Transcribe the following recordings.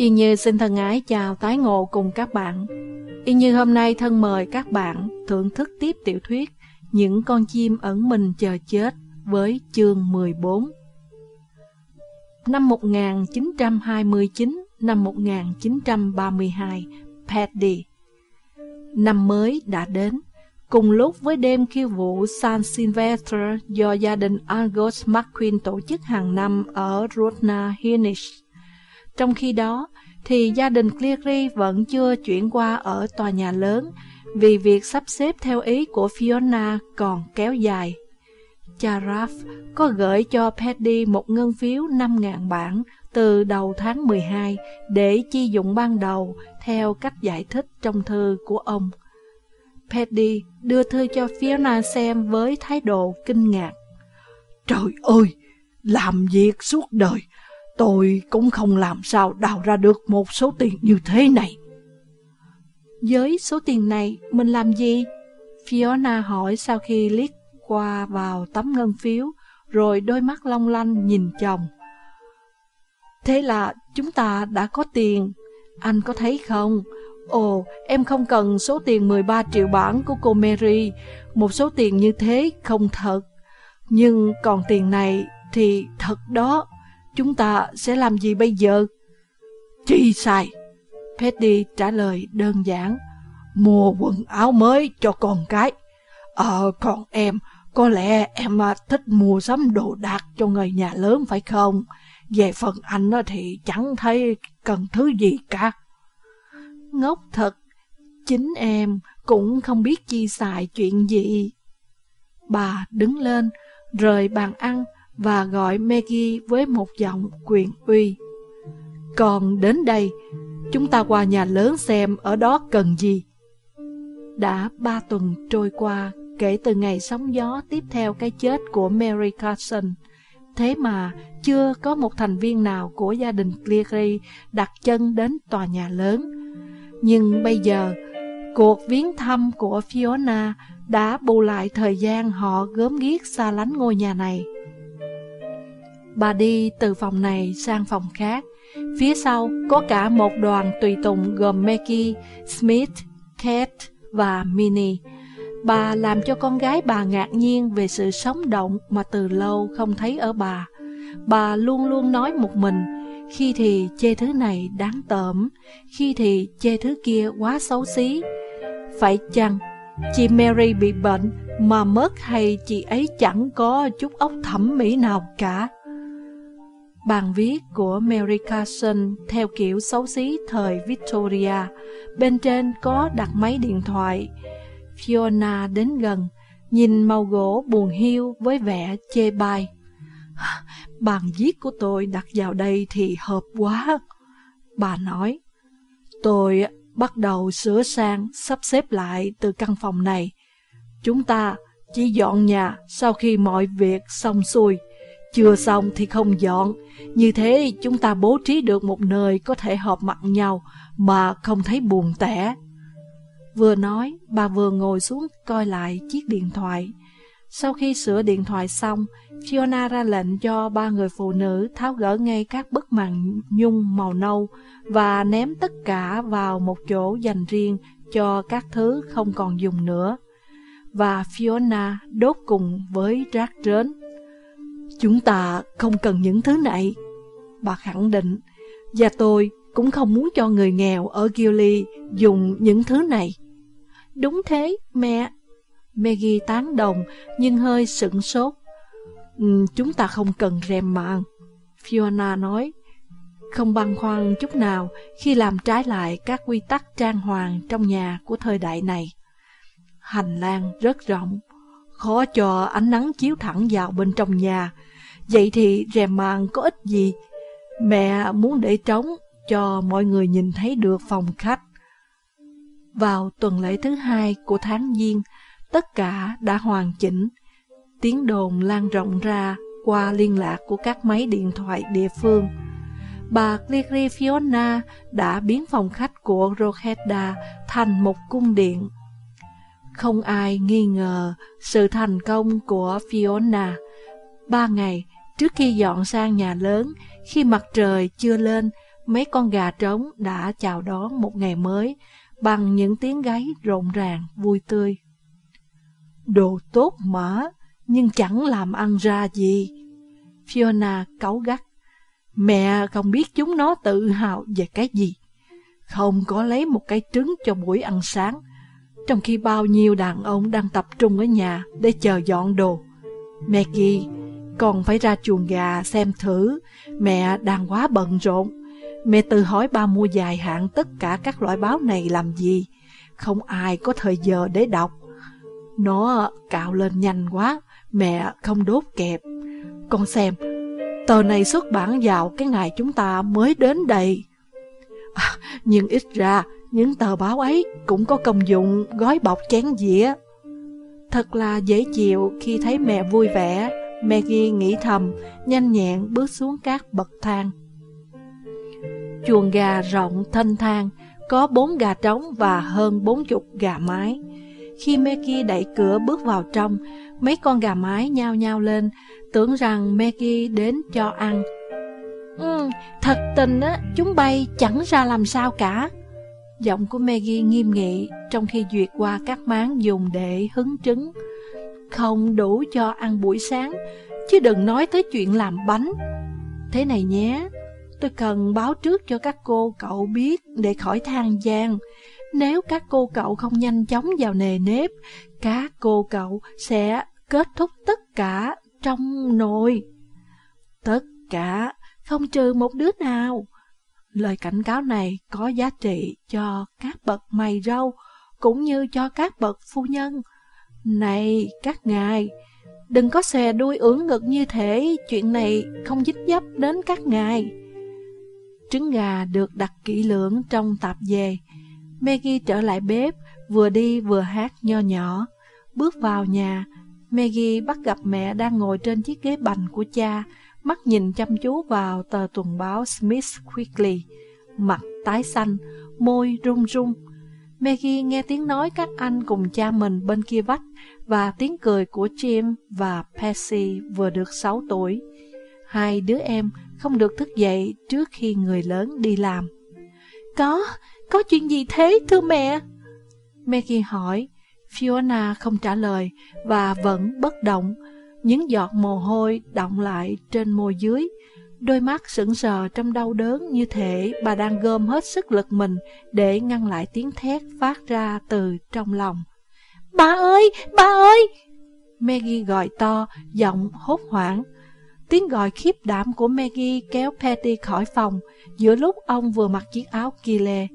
Yên Như xin thân ái chào tái ngộ cùng các bạn. Yên Như hôm nay thân mời các bạn thưởng thức tiếp tiểu thuyết Những con chim ẩn mình chờ chết với chương 14. Năm 1929, năm 1932, Paddy. Năm mới đã đến, cùng lúc với đêm khiêu vũ San Silvestre do gia đình Angus McQueen tổ chức hàng năm ở Rodna Hinish. Trong khi đó, thì gia đình Cleary vẫn chưa chuyển qua ở tòa nhà lớn vì việc sắp xếp theo ý của Fiona còn kéo dài. Cha Raff có gửi cho Paddy một ngân phiếu 5.000 bảng từ đầu tháng 12 để chi dụng ban đầu theo cách giải thích trong thư của ông. Paddy đưa thư cho Fiona xem với thái độ kinh ngạc. Trời ơi, làm việc suốt đời Tôi cũng không làm sao đào ra được một số tiền như thế này. Với số tiền này, mình làm gì? Fiona hỏi sau khi liếc qua vào tấm ngân phiếu, rồi đôi mắt long lanh nhìn chồng. Thế là chúng ta đã có tiền, anh có thấy không? Ồ, em không cần số tiền 13 triệu bảng của cô Mary, một số tiền như thế không thật. Nhưng còn tiền này thì thật đó. Chúng ta sẽ làm gì bây giờ? Chi sai? Petty trả lời đơn giản. Mua quần áo mới cho con cái. Ờ, còn em, có lẽ em à, thích mua sắm đồ đạc cho người nhà lớn phải không? Về phần anh thì chẳng thấy cần thứ gì cả. Ngốc thật, chính em cũng không biết chi xài chuyện gì. Bà đứng lên, rời bàn ăn, và gọi Maggie với một giọng quyền uy. Còn đến đây, chúng ta qua nhà lớn xem ở đó cần gì. Đã ba tuần trôi qua kể từ ngày sóng gió tiếp theo cái chết của Mary Carson. Thế mà chưa có một thành viên nào của gia đình Cleary đặt chân đến tòa nhà lớn. Nhưng bây giờ, cuộc viếng thăm của Fiona đã bù lại thời gian họ gớm ghiếc xa lánh ngôi nhà này. Bà đi từ phòng này sang phòng khác. Phía sau có cả một đoàn tùy tùng gồm Maggie, Smith, Kate và Minnie. Bà làm cho con gái bà ngạc nhiên về sự sống động mà từ lâu không thấy ở bà. Bà luôn luôn nói một mình, khi thì chê thứ này đáng tởm, khi thì chê thứ kia quá xấu xí. Phải chăng chị Mary bị bệnh mà mất hay chị ấy chẳng có chút óc thẩm mỹ nào cả? Bàn viết của Mary Carson theo kiểu xấu xí thời Victoria, bên trên có đặt máy điện thoại. Fiona đến gần, nhìn màu gỗ buồn hiu với vẻ chê bai. Bàn viết của tôi đặt vào đây thì hợp quá. Bà nói, tôi bắt đầu sửa sang, sắp xếp lại từ căn phòng này. Chúng ta chỉ dọn nhà sau khi mọi việc xong xuôi. Chưa xong thì không dọn, như thế chúng ta bố trí được một nơi có thể họp mặt nhau mà không thấy buồn tẻ. Vừa nói, bà vừa ngồi xuống coi lại chiếc điện thoại. Sau khi sửa điện thoại xong, Fiona ra lệnh cho ba người phụ nữ tháo gỡ ngay các bức màn nhung màu nâu và ném tất cả vào một chỗ dành riêng cho các thứ không còn dùng nữa. Và Fiona đốt cùng với rác rến. Chúng ta không cần những thứ này. Bà khẳng định, và tôi cũng không muốn cho người nghèo ở Gilly dùng những thứ này. Đúng thế, mẹ. Maggie tán đồng, nhưng hơi sững sốt. Ừ, chúng ta không cần rèm mạng. Fiona nói, không băn khoăn chút nào khi làm trái lại các quy tắc trang hoàng trong nhà của thời đại này. Hành lang rất rộng, khó cho ánh nắng chiếu thẳng vào bên trong nhà. Vậy thì rèm màn có ích gì? Mẹ muốn để trống cho mọi người nhìn thấy được phòng khách. Vào tuần lễ thứ hai của tháng Giêng, tất cả đã hoàn chỉnh. Tiếng đồn lan rộng ra qua liên lạc của các máy điện thoại địa phương. Bà Cleary Fiona đã biến phòng khách của Rochdale thành một cung điện. Không ai nghi ngờ sự thành công của Fiona. Ba ngày trước khi dọn sang nhà lớn, khi mặt trời chưa lên, mấy con gà trống đã chào đón một ngày mới bằng những tiếng gáy rộn ràng, vui tươi. Đồ tốt mà, nhưng chẳng làm ăn ra gì. Fiona cáu gắt. Mẹ không biết chúng nó tự hào về cái gì. Không có lấy một cái trứng cho buổi ăn sáng, trong khi bao nhiêu đàn ông đang tập trung ở nhà để chờ dọn đồ. Maggie, còn phải ra chuồng gà xem thử, mẹ đang quá bận rộn. Mẹ tự hỏi ba mua dài hạn tất cả các loại báo này làm gì, không ai có thời giờ để đọc. Nó cạo lên nhanh quá, mẹ không đốt kẹp. Con xem, tờ này xuất bản vào cái ngày chúng ta mới đến đây. À, nhưng ít ra, những tờ báo ấy cũng có công dụng gói bọc chén dĩa. Thật là dễ chịu khi thấy mẹ vui vẻ, Maggie nghĩ thầm, nhanh nhẹn bước xuống các bậc thang. Chuồng gà rộng thanh thang, có bốn gà trống và hơn bốn chục gà mái. Khi Maggie đẩy cửa bước vào trong, mấy con gà mái nhao nhao lên, tưởng rằng Maggie đến cho ăn. Ừ, thật tình á, chúng bay chẳng ra làm sao cả. Giọng của Maggie nghiêm nghị trong khi duyệt qua các máng dùng để hứng trứng. Không đủ cho ăn buổi sáng, chứ đừng nói tới chuyện làm bánh. Thế này nhé, tôi cần báo trước cho các cô cậu biết để khỏi than gian. Nếu các cô cậu không nhanh chóng vào nề nếp, các cô cậu sẽ kết thúc tất cả trong nồi. Tất cả, không trừ một đứa nào. Lời cảnh cáo này có giá trị cho các bậc mày râu, cũng như cho các bậc phu nhân. Này, các ngài, đừng có xòe đuôi ưỡn ngực như thế, chuyện này không dính dấp đến các ngài. Trứng gà được đặt kỹ lưỡng trong tạp dề. Maggie trở lại bếp, vừa đi vừa hát nho nhỏ. Bước vào nhà, Maggie bắt gặp mẹ đang ngồi trên chiếc ghế bành của cha, mắt nhìn chăm chú vào tờ tuần báo Smith Quickly, mặt tái xanh, môi run run. Maggie nghe tiếng nói các anh cùng cha mình bên kia vách và tiếng cười của Jim và Percy vừa được 6 tuổi. Hai đứa em không được thức dậy trước khi người lớn đi làm. Có, có chuyện gì thế thưa mẹ? Maggie hỏi, Fiona không trả lời và vẫn bất động. Những giọt mồ hôi động lại trên môi dưới. Đôi mắt sững sờ trong đau đớn như thể bà đang gom hết sức lực mình để ngăn lại tiếng thét phát ra từ trong lòng. Bà ơi, bà ơi! Maggie gọi to, giọng hốt hoảng. Tiếng gọi khiếp đảm của Maggie kéo Patty khỏi phòng giữa lúc ông vừa mặc chiếc áo kile.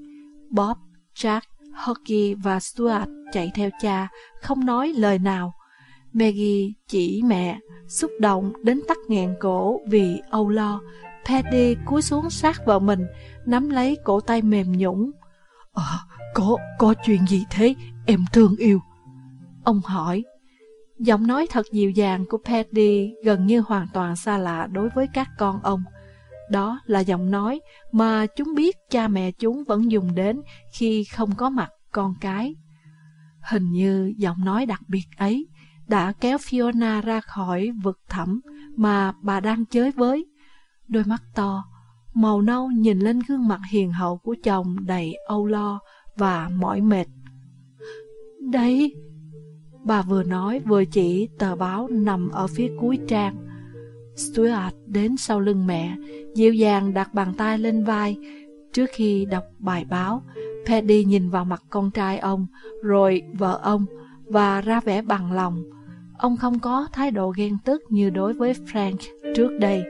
Bob, Jack, Hockey và Stuart chạy theo cha, không nói lời nào. Maggie chỉ mẹ, xúc động đến tắt nghẹn cổ vì âu lo. Paddy cúi xuống sát vào mình, nắm lấy cổ tay mềm nhũng. À, có, có chuyện gì thế, em thương yêu? Ông hỏi. Giọng nói thật dịu dàng của Paddy gần như hoàn toàn xa lạ đối với các con ông. Đó là giọng nói mà chúng biết cha mẹ chúng vẫn dùng đến khi không có mặt con cái. Hình như giọng nói đặc biệt ấy đã kéo Fiona ra khỏi vực thẳm mà bà đang chơi với. Đôi mắt to, màu nâu nhìn lên gương mặt hiền hậu của chồng đầy âu lo và mỏi mệt. Đây, bà vừa nói vừa chỉ tờ báo nằm ở phía cuối trang. Stuart đến sau lưng mẹ, dịu dàng đặt bàn tay lên vai. Trước khi đọc bài báo, Paddy nhìn vào mặt con trai ông, rồi vợ ông, và ra vẻ bằng lòng. Ông không có thái độ ghen tức như đối với Frank trước đây.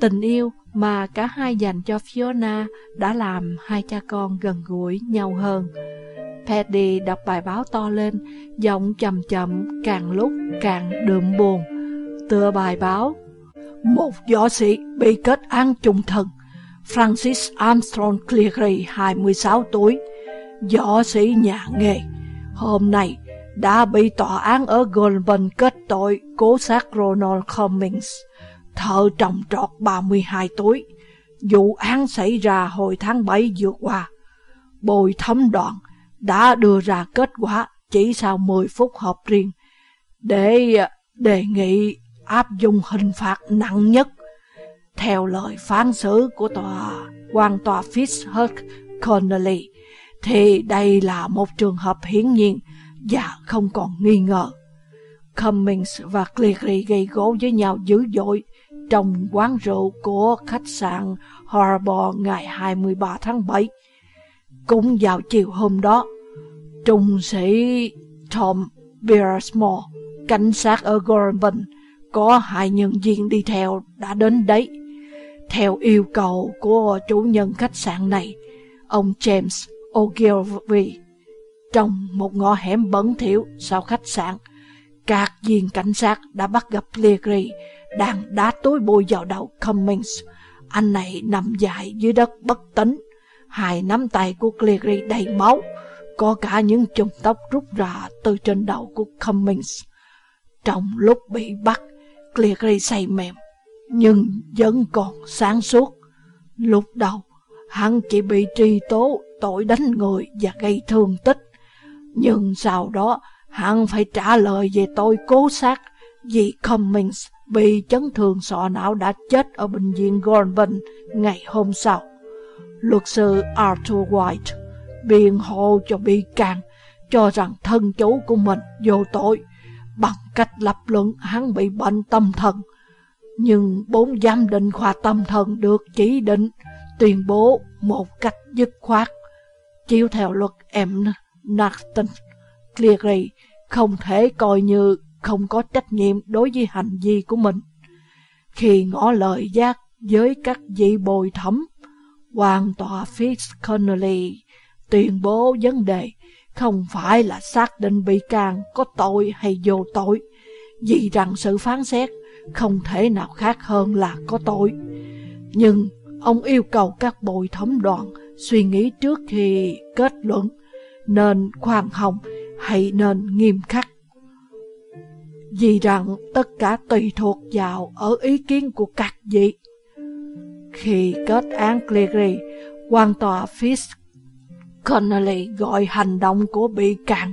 Tình yêu mà cả hai dành cho Fiona đã làm hai cha con gần gũi nhau hơn. Paddy đọc bài báo to lên, giọng chậm chậm càng lúc càng đượm buồn. Tựa bài báo, một võ sĩ bị kết án trung thân. Francis Armstrong Cleary, 26 tuổi, võ sĩ nhà nghề. Hôm nay, đã bị tòa án ở Goldman kết tội cố sát Ronald Cummings, thợ trồng trọt 32 tuổi. Vụ án xảy ra hồi tháng 7 vừa qua. Bồi thẩm đoàn đã đưa ra kết quả chỉ sau 10 phút họp riêng để à, đề nghị áp dụng hình phạt nặng nhất. Theo lời phán xử của tòa quan tòa Fitzhugh Connolly, thì đây là một trường hợp hiển nhiên và không còn nghi ngờ. Cummings và Cleary gây gỗ với nhau dữ dội trong quán rượu của khách sạn Harbor ngày 23 tháng 7. Cũng vào chiều hôm đó, trung sĩ Tom Beersmore, cảnh sát ở Gorman, có hai nhân viên đi theo đã đến đấy. Theo yêu cầu của chủ nhân khách sạn này, ông James Ogilvy, trong một ngõ hẻm bẩn thỉu sau khách sạn, các viên cảnh sát đã bắt gặp Leary đang đá tối bôi vào đầu Cummings. Anh này nằm dài dưới đất bất tỉnh. Hai nắm tay của Cleary đầy máu, có cả những chùm tóc rút ra từ trên đầu của Cummings. Trong lúc bị bắt, Cleary say mềm, nhưng vẫn còn sáng suốt. Lúc đầu, hắn chỉ bị truy tố tội đánh người và gây thương tích. Nhưng sau đó, hắn phải trả lời về tôi cố sát vì Cummings bị chấn thương sọ não đã chết ở bệnh viện Gorman ngày hôm sau. Luật sư Arthur White biện hộ cho bị can cho rằng thân chủ của mình vô tội bằng cách lập luận hắn bị bệnh tâm thần. Nhưng bốn giám định khoa tâm thần được chỉ định tuyên bố một cách dứt khoát. Chiếu theo luật M. Narton, Cleary không thể coi như không có trách nhiệm đối với hành vi của mình. Khi ngỏ lời giác với các vị bồi thẩm, quan tòa Fitzconnelly tuyên bố vấn đề không phải là xác định bị can có tội hay vô tội, vì rằng sự phán xét không thể nào khác hơn là có tội. Nhưng ông yêu cầu các bồi thẩm đoàn suy nghĩ trước khi kết luận nên khoan hồng hay nên nghiêm khắc vì rằng tất cả tùy thuộc vào ở ý kiến của các vị. Khi kết án Cleary, quan tòa Fisk Connolly gọi hành động của bị can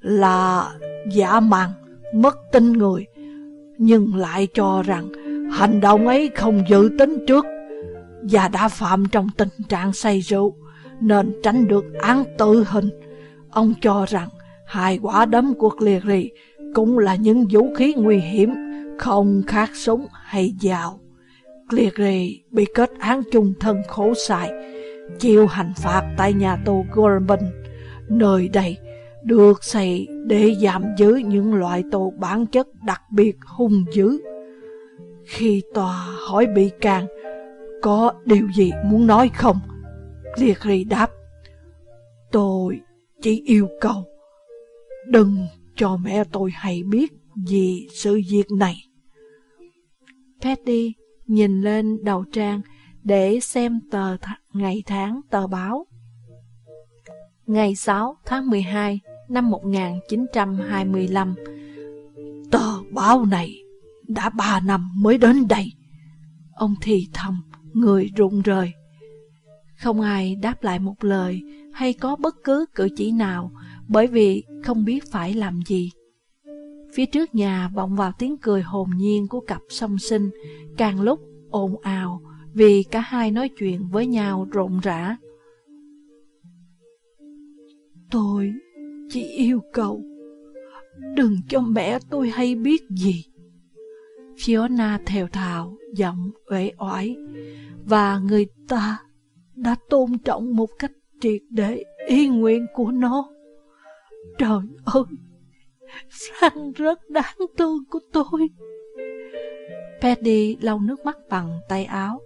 là giả màng, mất tin người, nhưng lại cho rằng hành động ấy không dự tính trước và đã phạm trong tình trạng say rượu nên tránh được án tử hình. Ông cho rằng hai quả đấm của Cleary cũng là những vũ khí nguy hiểm, không khác súng hay dao. Cleary bị kết án chung thân khổ sai, chịu hành phạt tại nhà tù Gorman. Nơi đây được xây để giảm giữ những loại tù bản chất đặc biệt hung dữ. Khi tòa hỏi bị can, có điều gì muốn nói không? Cleary đáp, tôi chỉ yêu cầu, đừng cho mẹ tôi hay biết gì sự việc này. Patty nhìn lên đầu trang để xem tờ th ngày tháng tờ báo. Ngày 6 tháng 12 năm 1925 Tờ báo này đã ba năm mới đến đây. Ông thì thầm, người rụng rời. Không ai đáp lại một lời hay có bất cứ cử chỉ nào bởi vì không biết phải làm gì. Phía trước nhà vọng vào tiếng cười hồn nhiên của cặp song sinh, càng lúc ồn ào vì cả hai nói chuyện với nhau rộn rã. Tôi chỉ yêu cầu đừng cho mẹ tôi hay biết gì. Fiona thều thào, giọng uể oải, và người ta đã tôn trọng một cách triệt để ý nguyện của nó. Trời ơi, Frank rất đáng thương của tôi. Paddy lau nước mắt bằng tay áo,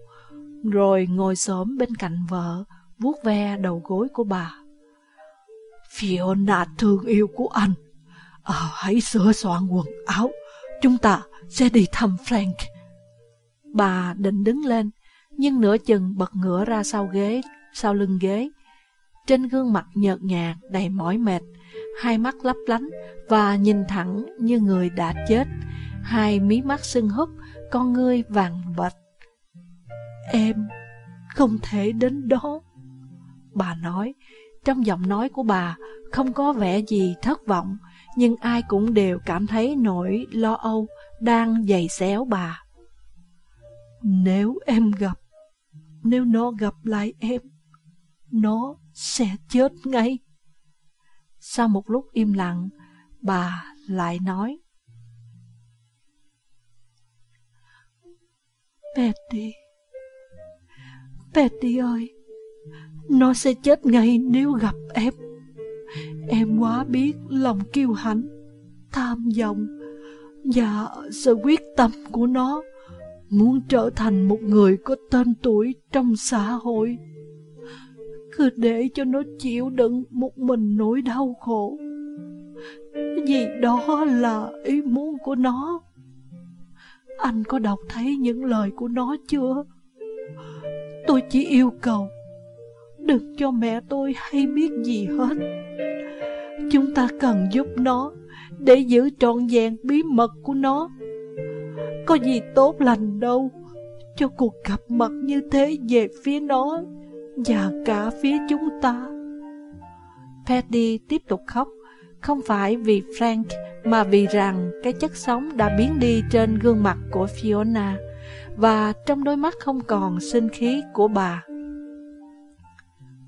rồi ngồi xổm bên cạnh vợ, vuốt ve đầu gối của bà. Fiona thương yêu của anh, à, hãy sửa soạn quần áo, chúng ta sẽ đi thăm Frank. Bà định đứng lên, nhưng nửa chừng bật ngửa ra sau ghế, sau lưng ghế. Trên gương mặt nhợt nhạt đầy mỏi mệt, hai mắt lấp lánh và nhìn thẳng như người đã chết, hai mí mắt sưng húp, con ngươi vàng vạch. Em không thể đến đó. Bà nói, trong giọng nói của bà không có vẻ gì thất vọng, nhưng ai cũng đều cảm thấy nỗi lo âu đang dày xéo bà. Nếu em gặp, nếu nó gặp lại em, nó sẽ chết ngay. Sau một lúc im lặng, bà lại nói. Betty, Betty ơi, nó sẽ chết ngay nếu gặp em. Em quá biết lòng kiêu hãnh, tham vọng và sự quyết tâm của nó muốn trở thành một người có tên tuổi trong xã hội. Cứ để cho nó chịu đựng một mình nỗi đau khổ. Vì đó là ý muốn của nó. Anh có đọc thấy những lời của nó chưa? Tôi chỉ yêu cầu, Đừng cho mẹ tôi hay biết gì hết Chúng ta cần giúp nó Để giữ trọn vẹn bí mật của nó có gì tốt lành đâu. Cho cuộc gặp mặt như thế về phía nó Và cả phía chúng ta. Paddy tiếp tục khóc. Không phải vì Frank, Mà vì rằng cái chất sống đã biến đi trên gương mặt của Fiona. Và trong đôi mắt không còn sinh khí của bà.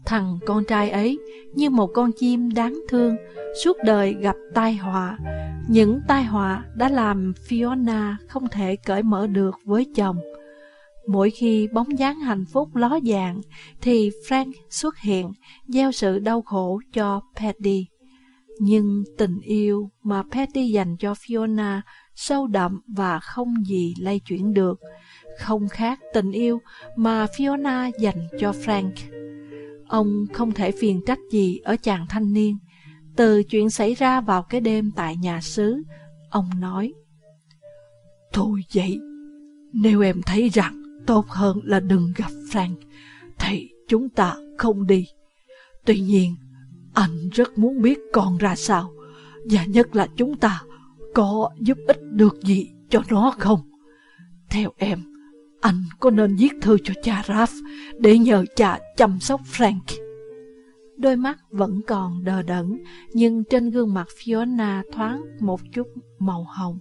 Thằng con trai ấy như một con chim đáng thương, suốt đời gặp tai họa. Những tai họa đã làm Fiona không thể cởi mở được với chồng. Mỗi khi bóng dáng hạnh phúc ló dạng, thì Frank xuất hiện, gieo sự đau khổ cho Patty. Nhưng tình yêu mà Patty dành cho Fiona sâu đậm và không gì lay chuyển được, không khác tình yêu mà Fiona dành cho Frank. Ông không thể phiền trách gì ở chàng thanh niên. Từ chuyện xảy ra vào cái đêm tại nhà xứ, ông nói. Thôi vậy, nếu em thấy rằng tốt hơn là đừng gặp Frank, thì chúng ta không đi. Tuy nhiên, anh rất muốn biết con ra sao, và nhất là chúng ta có giúp ích được gì cho nó không. Theo em, anh có nên viết thư cho cha Raph để nhờ cha chăm sóc Frank? Đôi mắt vẫn còn đờ đẫn, nhưng trên gương mặt Fiona thoáng một chút màu hồng.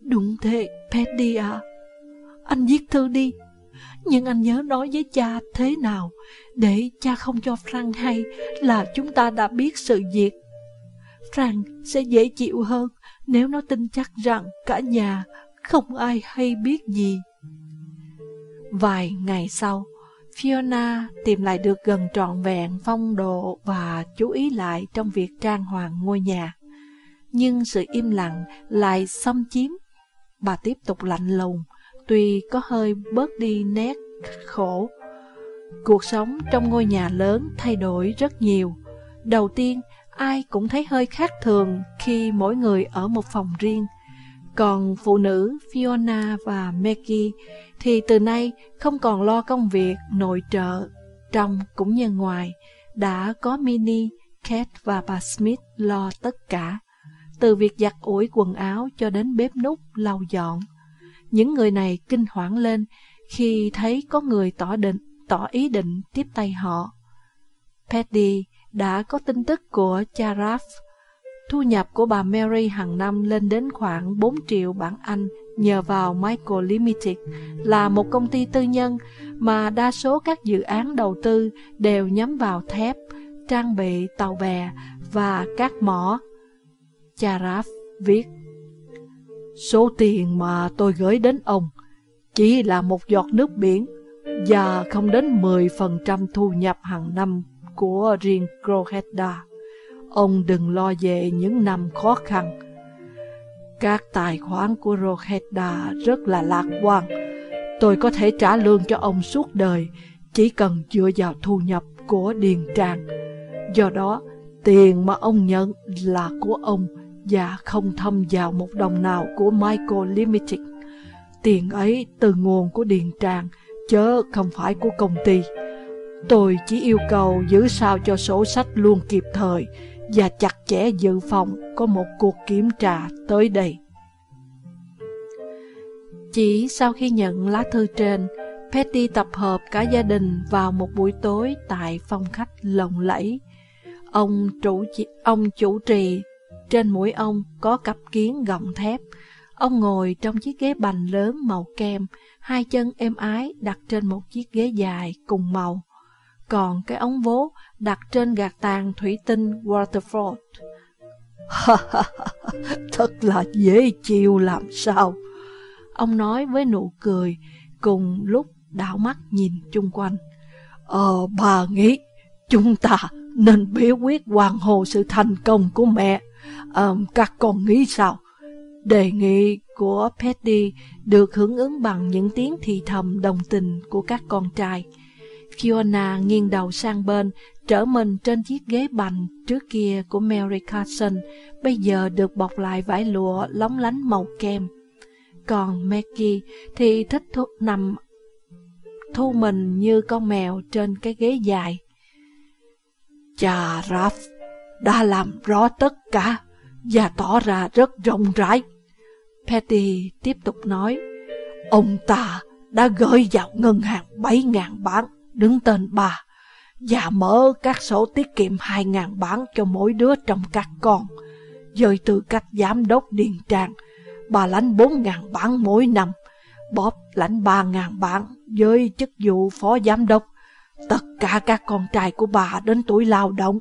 Đúng thế, Paddy à. Anh viết thư đi, nhưng anh nhớ nói với cha thế nào để cha không cho Frank hay là chúng ta đã biết sự việc. Frank sẽ dễ chịu hơn nếu nó tin chắc rằng cả nhà không ai hay biết gì. Vài ngày sau, Fiona tìm lại được gần trọn vẹn phong độ và chú ý lại trong việc trang hoàng ngôi nhà. Nhưng sự im lặng lại xâm chiếm. Bà tiếp tục lạnh lùng, tuy có hơi bớt đi nét khổ. Cuộc sống trong ngôi nhà lớn thay đổi rất nhiều. Đầu tiên, ai cũng thấy hơi khác thường khi mỗi người ở một phòng riêng. Còn phụ nữ Fiona và Maggie thì từ nay không còn lo công việc nội trợ, trong cũng như ngoài, đã có Minnie, Kate và bà Smith lo tất cả, từ việc giặt ủi quần áo cho đến bếp nút lau dọn. Những người này kinh hoảng lên khi thấy có người tỏ định, tỏ ý định tiếp tay họ. Paddy đã có tin tức của Charaf Thu nhập của bà Mary hàng năm lên đến khoảng 4 triệu bảng Anh nhờ vào Michael Limited là một công ty tư nhân mà đa số các dự án đầu tư đều nhắm vào thép, trang bị tàu bè và các mỏ. Charaf viết Số tiền mà tôi gửi đến ông chỉ là một giọt nước biển và không đến 10% thu nhập hàng năm của riêng Croheda. Ông đừng lo về những năm khó khăn. Các tài khoản của Roheda rất là lạc quan. Tôi có thể trả lương cho ông suốt đời, chỉ cần dựa vào thu nhập của Điền Trang. Do đó, tiền mà ông nhận là của ông và không thâm vào một đồng nào của Michael Limited. Tiền ấy từ nguồn của Điền Trang, chớ không phải của công ty. Tôi chỉ yêu cầu giữ sao cho sổ sách luôn kịp thời, và chặt chẽ dự phòng có một cuộc kiểm tra tới đây. Chỉ sau khi nhận lá thư trên, Petty tập hợp cả gia đình vào một buổi tối tại phòng khách lộng lẫy. Ông chủ, ông chủ trì, trên mũi ông có cặp kiến gọng thép. Ông ngồi trong chiếc ghế bành lớn màu kem, hai chân êm ái đặt trên một chiếc ghế dài cùng màu. Còn cái ống vố đặt trên gạt tàn thủy tinh Waterford. Thật là dễ chịu làm sao. Ông nói với nụ cười, cùng lúc đảo mắt nhìn chung quanh. Ờ, bà nghĩ chúng ta nên biểu quyết hoàn hồ sự thành công của mẹ. Ờ, các con nghĩ sao? Đề nghị của Petty được hưởng ứng bằng những tiếng thì thầm đồng tình của các con trai. Fiona nghiêng đầu sang bên, trở mình trên chiếc ghế bành trước kia của Mary Carson, bây giờ được bọc lại vải lụa lóng lánh màu kem. Còn Maggie thì thích thuốc nằm thu mình như con mèo trên cái ghế dài. Cha Raph đã làm rõ tất cả và tỏ ra rất rộng rãi. Patty tiếp tục nói, ông ta đã gửi vào ngân hàng 7.000 bảng đứng tên bà và mở các sổ tiết kiệm 2.000 bảng cho mỗi đứa trong các con. Dời từ cách giám đốc điền trang, bà lãnh 4.000 bảng mỗi năm, Bob lãnh 3.000 bảng với chức vụ phó giám đốc. Tất cả các con trai của bà đến tuổi lao động,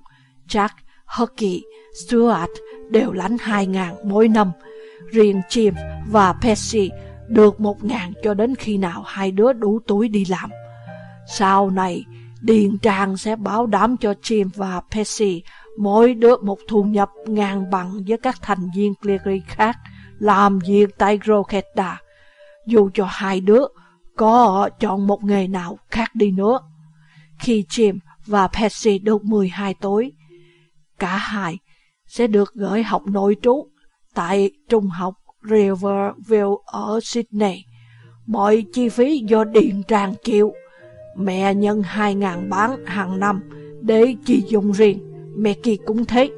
Jack, Hockey, Stuart đều lãnh 2.000 mỗi năm. Riêng Jim và Percy được 1.000 cho đến khi nào hai đứa đủ tuổi đi làm. Sau này, Điền Trang sẽ bảo đảm cho Jim và Percy mỗi đứa một thu nhập ngang bằng với các thành viên Cleary khác làm việc tại Roketa, dù cho hai đứa có chọn một nghề nào khác đi nữa. Khi Jim và Percy được 12 tuổi, cả hai sẽ được gửi học nội trú tại trung học Riverville ở Sydney. Mọi chi phí do Điền Trang chịu. Mẹ nhân 2.000 bán hàng năm để chi dùng riêng, mẹ kia cũng thế.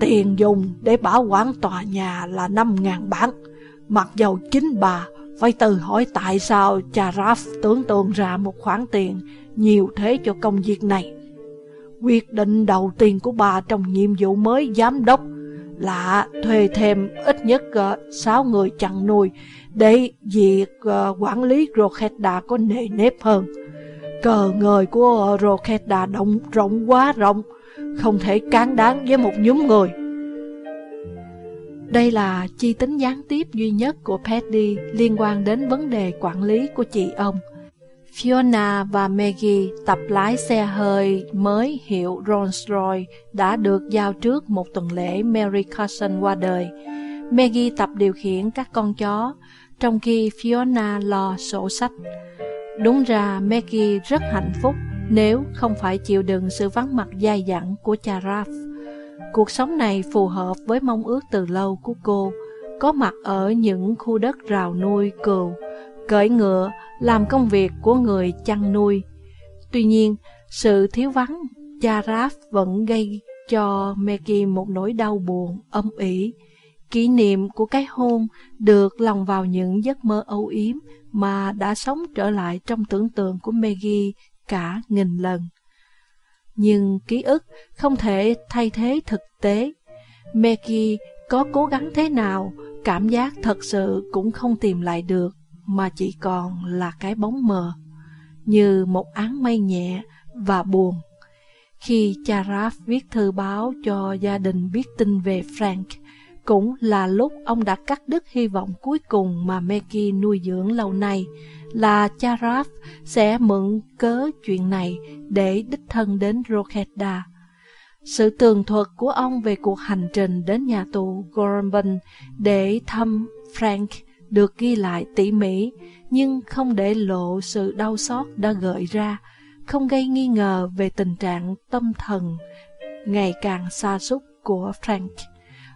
Tiền dùng để bảo quản tòa nhà là 5.000 bán, mặc dầu chính bà phải tự hỏi tại sao cha Raph tưởng tượng ra một khoản tiền nhiều thế cho công việc này. Quyết định đầu tiên của bà trong nhiệm vụ mới giám đốc là thuê thêm ít nhất ờ, 6 người chăn nuôi để việc uh, quản lý Roketa có nề nếp hơn. Cờ ngời của Roketa động rộng quá rộng, không thể cán đáng với một nhóm người. Đây là chi tính gián tiếp duy nhất của Paddy liên quan đến vấn đề quản lý của chị ông. Fiona và Maggie tập lái xe hơi mới hiệu Rolls-Royce đã được giao trước một tuần lễ Mary Carson qua đời. Maggie tập điều khiển các con chó, trong khi Fiona lo sổ sách. Đúng ra Maggie rất hạnh phúc nếu không phải chịu đựng sự vắng mặt dai dẳng của cha Ralph. Cuộc sống này phù hợp với mong ước từ lâu của cô, có mặt ở những khu đất rào nuôi cừu, cởi ngựa, làm công việc của người chăn nuôi. Tuy nhiên, sự thiếu vắng cha Ralph vẫn gây cho Maggie một nỗi đau buồn, âm ỉ. Kỷ niệm của cái hôn được lòng vào những giấc mơ âu yếm mà đã sống trở lại trong tưởng tượng của Maggie cả nghìn lần. Nhưng ký ức không thể thay thế thực tế. Maggie có cố gắng thế nào, cảm giác thật sự cũng không tìm lại được, mà chỉ còn là cái bóng mờ, như một áng mây nhẹ và buồn. Khi cha Raph viết thư báo cho gia đình biết tin về Frank, cũng là lúc ông đã cắt đứt hy vọng cuối cùng mà Meki nuôi dưỡng lâu nay, là cha Raph sẽ mượn cớ chuyện này để đích thân đến Rokheda. Sự tường thuật của ông về cuộc hành trình đến nhà tù Gorman để thăm Frank được ghi lại tỉ mỉ, nhưng không để lộ sự đau xót đã gợi ra, không gây nghi ngờ về tình trạng tâm thần ngày càng xa xúc của Frank.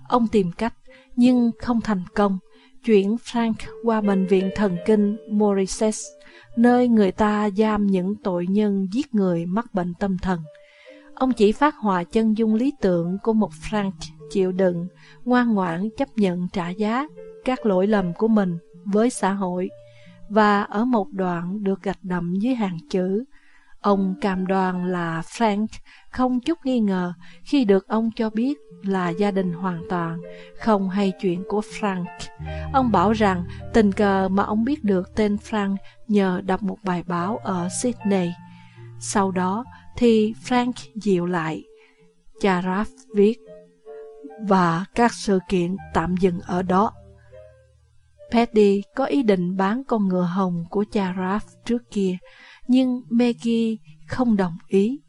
Ông tìm cách, nhưng không thành công, chuyển Frank qua bệnh viện thần kinh Morrises, nơi người ta giam những tội nhân giết người mắc bệnh tâm thần. Ông chỉ phát họa chân dung lý tưởng của một Frank chịu đựng, ngoan ngoãn chấp nhận trả giá các lỗi lầm của mình với xã hội. Và ở một đoạn được gạch đậm dưới hàng chữ, Ông cam đoan là Frank không chút nghi ngờ khi được ông cho biết là gia đình hoàn toàn không hay chuyện của Frank. Ông bảo rằng tình cờ mà ông biết được tên Frank nhờ đọc một bài báo ở Sydney. Sau đó thì Frank dịu lại. Cha Raph viết và các sự kiện tạm dừng ở đó. Paddy có ý định bán con ngựa hồng của cha Raph trước kia, nhưng Maggie không đồng ý.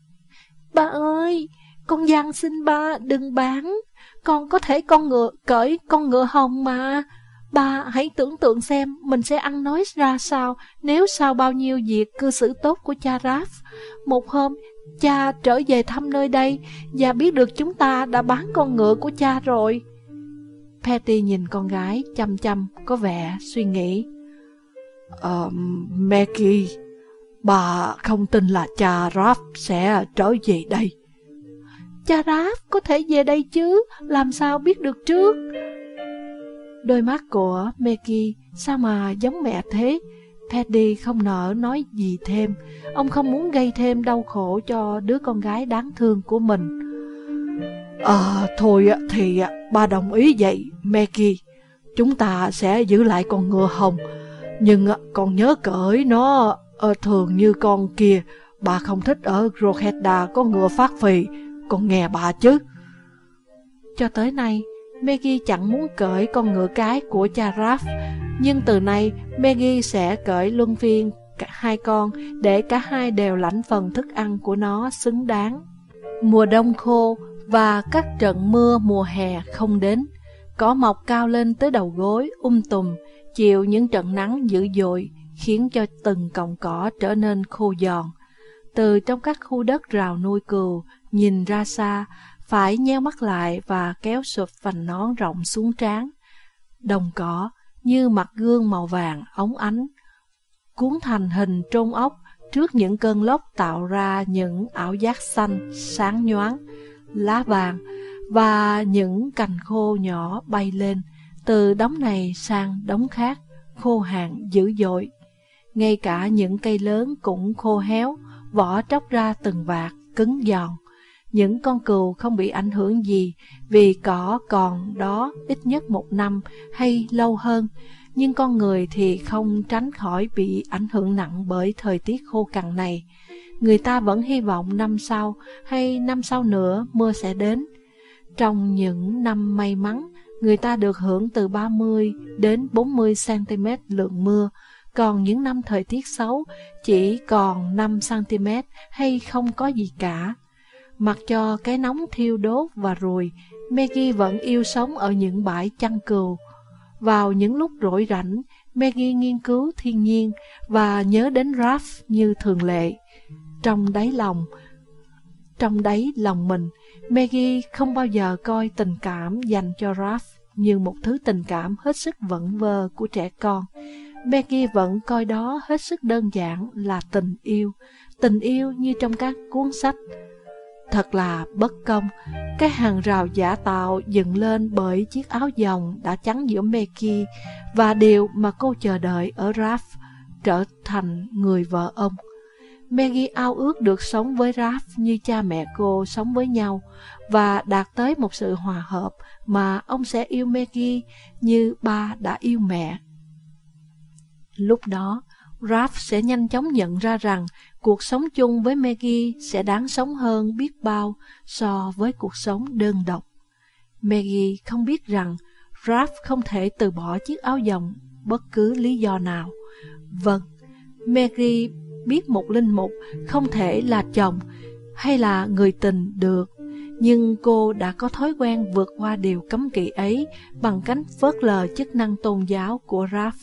Ba ơi, con gian xin ba đừng bán, con có thể con ngựa cởi con ngựa hồng mà. Ba hãy tưởng tượng xem mình sẽ ăn nói ra sao nếu sau bao nhiêu việc cư xử tốt của cha Raph. Một hôm, cha trở về thăm nơi đây và biết được chúng ta đã bán con ngựa của cha rồi. Patty nhìn con gái chăm chăm, có vẻ suy nghĩ. Ờ, Maggie, bà không tin là cha Raph sẽ trở về đây. Cha Raph có thể về đây chứ, làm sao biết được trước? Đôi mắt của Maggie sao mà giống mẹ thế? Paddy không nỡ nói gì thêm. Ông không muốn gây thêm đau khổ cho đứa con gái đáng thương của mình. À, thôi thì ba đồng ý vậy, Maggie. Chúng ta sẽ giữ lại con ngựa hồng. Nhưng con nhớ cởi nó ờ, thường như con kia. Bà không thích ở Rokeda có ngựa phát phì. Con nghe bà chứ. Cho tới nay, Maggie chẳng muốn cởi con ngựa cái của cha Raph. Nhưng từ nay, Maggie sẽ cởi luân phiên cả hai con để cả hai đều lãnh phần thức ăn của nó xứng đáng. Mùa đông khô và các trận mưa mùa hè không đến, cỏ mọc cao lên tới đầu gối, um tùm, chịu những trận nắng dữ dội, khiến cho từng cọng cỏ trở nên khô giòn. Từ trong các khu đất rào nuôi cừu, nhìn ra xa, phải nheo mắt lại và kéo sụp vành nón rộng xuống trán. Đồng cỏ như mặt gương màu vàng ống ánh, cuốn thành hình trôn ốc trước những cơn lốc tạo ra những ảo giác xanh, sáng nhoáng, lá vàng và những cành khô nhỏ bay lên từ đống này sang đống khác, khô hạn dữ dội. Ngay cả những cây lớn cũng khô héo, vỏ tróc ra từng vạt, cứng giòn. Những con cừu không bị ảnh hưởng gì vì cỏ còn đó ít nhất một năm hay lâu hơn, nhưng con người thì không tránh khỏi bị ảnh hưởng nặng bởi thời tiết khô cằn này. Người ta vẫn hy vọng năm sau hay năm sau nữa mưa sẽ đến. Trong những năm may mắn, người ta được hưởng từ 30 đến 40 cm lượng mưa, còn những năm thời tiết xấu chỉ còn 5 cm hay không có gì cả. Mặc cho cái nóng thiêu đốt và ruồi, Maggie vẫn yêu sống ở những bãi chăn cừu. Vào những lúc rỗi rảnh, Maggie nghiên cứu thiên nhiên và nhớ đến Raph như thường lệ. Trong đáy lòng, trong đáy lòng mình, Maggie không bao giờ coi tình cảm dành cho Raph như một thứ tình cảm hết sức vẩn vơ của trẻ con. Becky vẫn coi đó hết sức đơn giản là tình yêu, tình yêu như trong các cuốn sách. Thật là bất công, cái hàng rào giả tạo dựng lên bởi chiếc áo dòng đã chắn giữa Becky và điều mà cô chờ đợi ở Raph trở thành người vợ ông. Maggie ao ước được sống với Raph như cha mẹ cô sống với nhau và đạt tới một sự hòa hợp mà ông sẽ yêu Maggie như ba đã yêu mẹ. Lúc đó, Raph sẽ nhanh chóng nhận ra rằng cuộc sống chung với Maggie sẽ đáng sống hơn biết bao so với cuộc sống đơn độc. Maggie không biết rằng Raph không thể từ bỏ chiếc áo dòng bất cứ lý do nào. Vâng, Maggie biết một linh mục không thể là chồng hay là người tình được, nhưng cô đã có thói quen vượt qua điều cấm kỵ ấy bằng cách phớt lờ chức năng tôn giáo của Raph.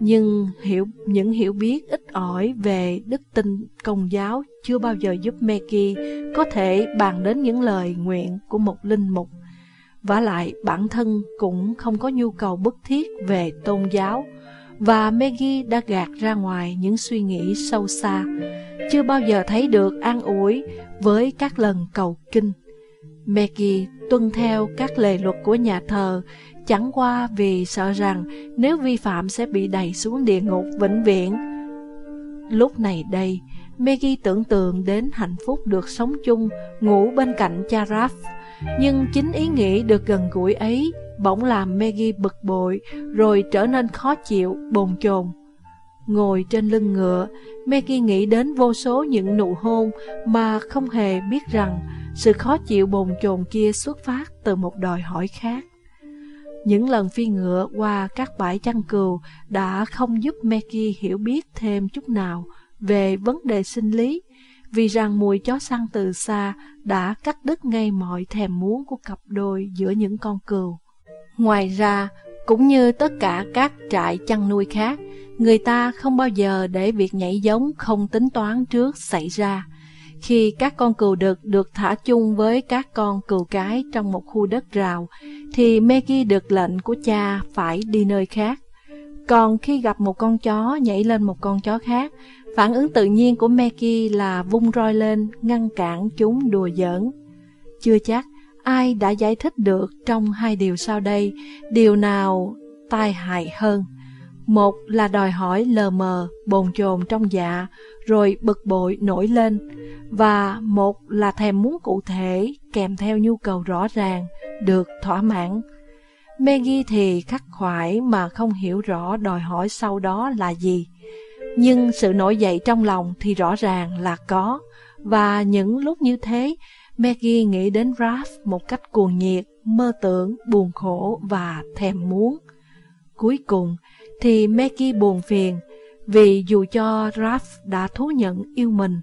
Nhưng hiểu những hiểu biết ít ỏi về đức tin công giáo chưa bao giờ giúp Maggie có thể bàn đến những lời nguyện của một linh mục. và lại bản thân cũng không có nhu cầu bức thiết về tôn giáo và Maggie đã gạt ra ngoài những suy nghĩ sâu xa, chưa bao giờ thấy được an ủi với các lần cầu kinh. Maggie tuân theo các lề luật của nhà thờ chẳng qua vì sợ rằng nếu vi phạm sẽ bị đẩy xuống địa ngục vĩnh viễn. Lúc này đây, Maggie tưởng tượng đến hạnh phúc được sống chung, ngủ bên cạnh cha Raph. Nhưng chính ý nghĩ được gần gũi ấy bỗng làm Maggie bực bội, rồi trở nên khó chịu, bồn chồn. Ngồi trên lưng ngựa, Maggie nghĩ đến vô số những nụ hôn mà không hề biết rằng sự khó chịu bồn chồn kia xuất phát từ một đòi hỏi khác. Những lần phi ngựa qua các bãi chăn cừu đã không giúp Maggie hiểu biết thêm chút nào về vấn đề sinh lý, vì rằng mùi chó săn từ xa đã cắt đứt ngay mọi thèm muốn của cặp đôi giữa những con cừu. Ngoài ra, cũng như tất cả các trại chăn nuôi khác, người ta không bao giờ để việc nhảy giống không tính toán trước xảy ra. Khi các con cừu đực được thả chung với các con cừu cái trong một khu đất rào, thì Maggie được lệnh của cha phải đi nơi khác. Còn khi gặp một con chó nhảy lên một con chó khác, phản ứng tự nhiên của Maggie là vung roi lên, ngăn cản chúng đùa giỡn. Chưa chắc ai đã giải thích được trong hai điều sau đây, điều nào tai hại hơn. Một là đòi hỏi lờ mờ, bồn chồn trong dạ, rồi bực bội nổi lên. Và một là thèm muốn cụ thể, kèm theo nhu cầu rõ ràng, được thỏa mãn. Maggie thì khắc khoải mà không hiểu rõ đòi hỏi sau đó là gì. Nhưng sự nổi dậy trong lòng thì rõ ràng là có, và những lúc như thế, Maggie nghĩ đến Raph một cách cuồng nhiệt, mơ tưởng, buồn khổ và thèm muốn. Cuối cùng thì Maggie buồn phiền, vì dù cho Raph đã thú nhận yêu mình,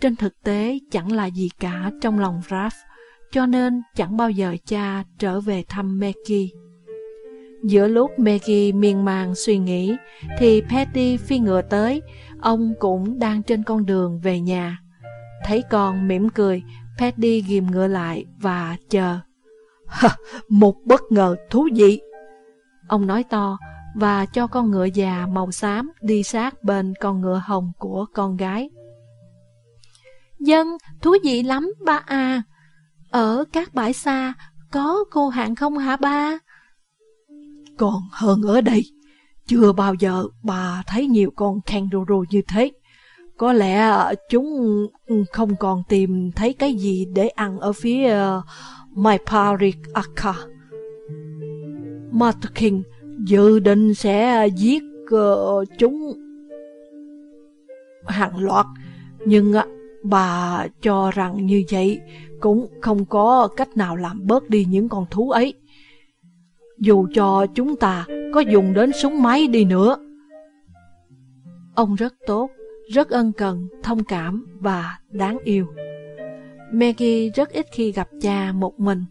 trên thực tế chẳng là gì cả trong lòng Raph, cho nên chẳng bao giờ cha trở về thăm Maggie. Giữa lúc Maggie miên man suy nghĩ, thì Patty phi ngựa tới, ông cũng đang trên con đường về nhà. Thấy con mỉm cười, Patty ghim ngựa lại và chờ. một bất ngờ thú vị. Ông nói to và cho con ngựa già màu xám đi sát bên con ngựa hồng của con gái. Dân, thú vị lắm ba à. Ở các bãi xa, có cô hạng không hả ba? Còn hơn ở đây, chưa bao giờ bà thấy nhiều con kangaroo như thế. Có lẽ chúng không còn tìm thấy cái gì để ăn ở phía ờ, uh, Myparik Aka. Martin dự định sẽ à, giết uh, chúng hàng loạt, nhưng uh, bà cho rằng như vậy cũng không có cách nào làm bớt đi những con thú ấy. Dù cho chúng ta có dùng đến súng máy đi nữa. Ông rất tốt, rất ân cần, thông cảm và đáng yêu. Maggie rất ít khi gặp cha một mình.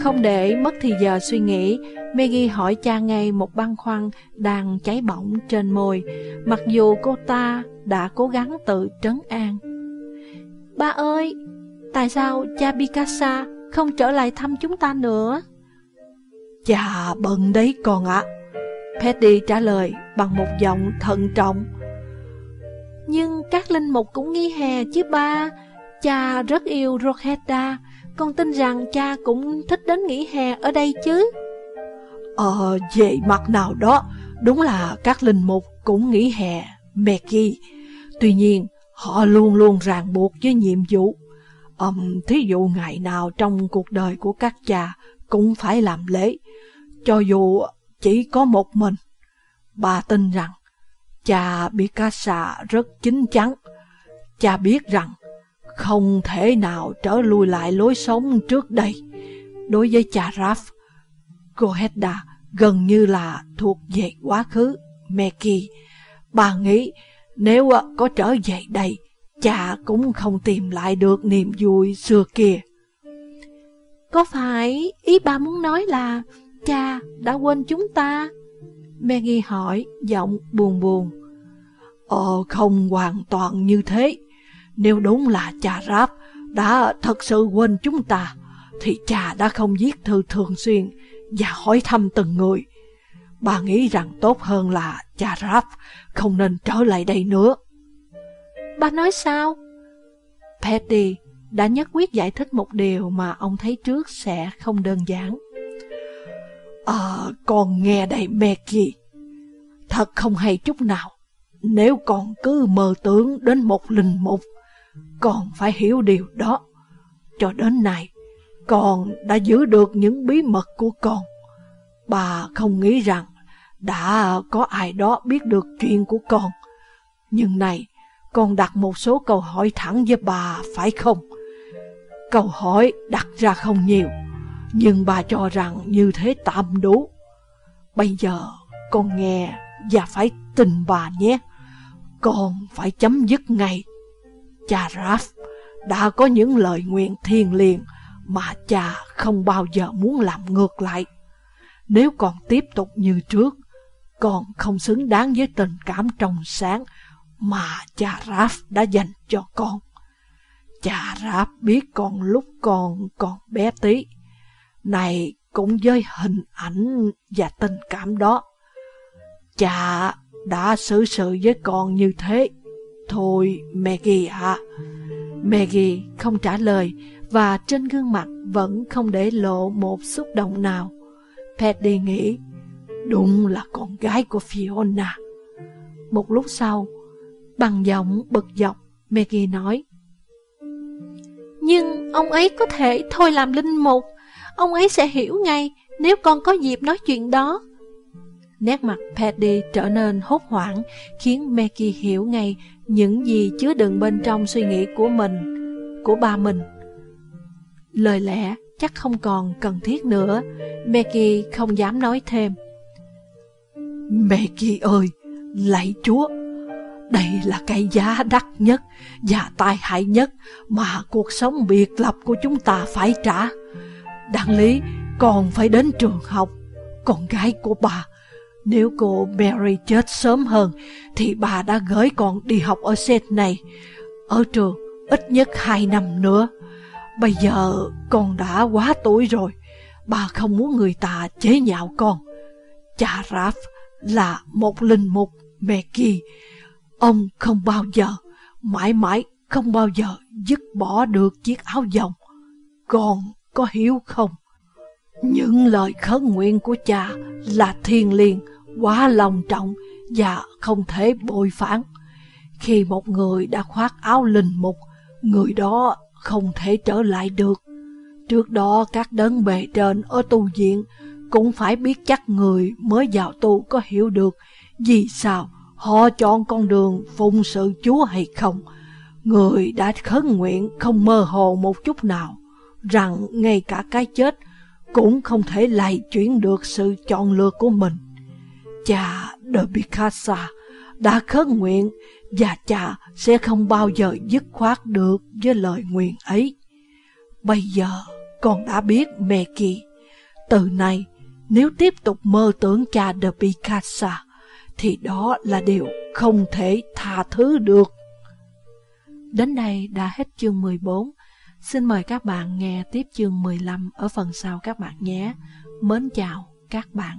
Không để mất thì giờ suy nghĩ, Maggie hỏi cha ngay một băn khoăn đang cháy bỏng trên môi, mặc dù cô ta đã cố gắng tự trấn an. Ba ơi, tại sao cha Picasa không trở lại thăm chúng ta nữa? Cha bận đấy con ạ. À. Petty trả lời bằng một giọng thận trọng. Nhưng các linh mục cũng nghi hè chứ ba Cha rất yêu Roketa con tin rằng cha cũng thích đến nghỉ hè ở đây chứ. Ờ, về mặt nào đó Đúng là các linh mục cũng nghỉ hè Maggie Tuy nhiên, họ luôn luôn ràng buộc với nhiệm vụ. Um, Thí dụ ngày nào trong cuộc đời của các cha Cũng phải làm lễ Cho dù chỉ có một mình. Bà tin rằng Cha Picasso rất chính chắn. Cha biết rằng không thể nào trở lui lại lối sống trước đây. Đối với cha Raph, Goheda gần như là thuộc về quá khứ. Meki, bà nghĩ nếu có trở về đây, cha cũng không tìm lại được niềm vui xưa kia. Có phải ý bà muốn nói là cha đã quên chúng ta? Maggie hỏi, giọng buồn buồn. Ờ, không hoàn toàn như thế. Nếu đúng là cha Rap đã thật sự quên chúng ta, thì cha đã không viết thư thường xuyên và hỏi thăm từng người. Bà nghĩ rằng tốt hơn là cha Rap không nên trở lại đây nữa. Bà nói sao? Patty đã nhất quyết giải thích một điều mà ông thấy trước sẽ không đơn giản. Ờ, con nghe đây Maggie. Thật không hay chút nào. nếu con cứ mơ tưởng đến một linh mục, con phải hiểu điều đó. Cho đến nay, con đã giữ được những bí mật của con. Bà không nghĩ rằng đã có ai đó biết được chuyện của con. Nhưng này, con đặt một số câu hỏi thẳng với bà phải không? Câu hỏi đặt ra không nhiều, nhưng bà cho rằng như thế tạm đủ. Bây giờ con nghe và phải tin bà nhé. Con phải chấm dứt ngay. Cha Raph đã có những lời nguyện thiền liền mà cha không bao giờ muốn làm ngược lại. Nếu còn tiếp tục như trước, con không xứng đáng với tình cảm trong sáng mà cha Raph đã dành cho con. Cha Raph biết con lúc con còn bé tí, này cũng với hình ảnh và tình cảm đó. Cha đã xử sự với con như thế. Thôi Maggie ạ. À. Maggie không trả lời và trên gương mặt vẫn không để lộ một xúc động nào. Paddy nghĩ, đúng là con gái của Fiona. Một lúc sau, bằng giọng bực dọc, Maggie nói, Nhưng ông ấy có thể thôi làm linh mục, ông ấy sẽ hiểu ngay nếu con có dịp nói chuyện đó. Nét mặt Paddy trở nên hốt hoảng, khiến Maggie hiểu ngay những gì chứa đựng bên trong suy nghĩ của mình, của ba mình. Lời lẽ chắc không còn cần thiết nữa, Maggie không dám nói thêm. Maggie ơi, lạy Chúa, đây là cái giá đắt nhất và tai hại nhất mà cuộc sống biệt lập của chúng ta phải trả. Đáng lý còn phải đến trường học, con gái của bà nếu cô Mary chết sớm hơn thì bà đã gửi con đi học ở Sydney, ở trường ít nhất hai năm nữa. Bây giờ con đã quá tuổi rồi, bà không muốn người ta chế nhạo con. Cha Raph là một linh mục mẹ kỳ. Ông không bao giờ, mãi mãi không bao giờ dứt bỏ được chiếc áo dòng. Con có hiểu không? Những lời khấn nguyện của cha là thiêng liêng, quá lòng trọng và không thể bội phản. Khi một người đã khoác áo linh mục, người đó không thể trở lại được. Trước đó các đấng bề trên ở tu viện cũng phải biết chắc người mới vào tu có hiểu được vì sao họ chọn con đường phụng sự Chúa hay không. Người đã khấn nguyện không mơ hồ một chút nào rằng ngay cả cái chết cũng không thể lay chuyển được sự chọn lựa của mình. Cha de đã khấn nguyện và cha sẽ không bao giờ dứt khoát được với lời nguyện ấy. Bây giờ con đã biết mẹ kỳ. Từ nay, nếu tiếp tục mơ tưởng cha de thì đó là điều không thể tha thứ được. Đến đây đã hết chương 14. Xin mời các bạn nghe tiếp chương 15 ở phần sau các bạn nhé. Mến chào các bạn.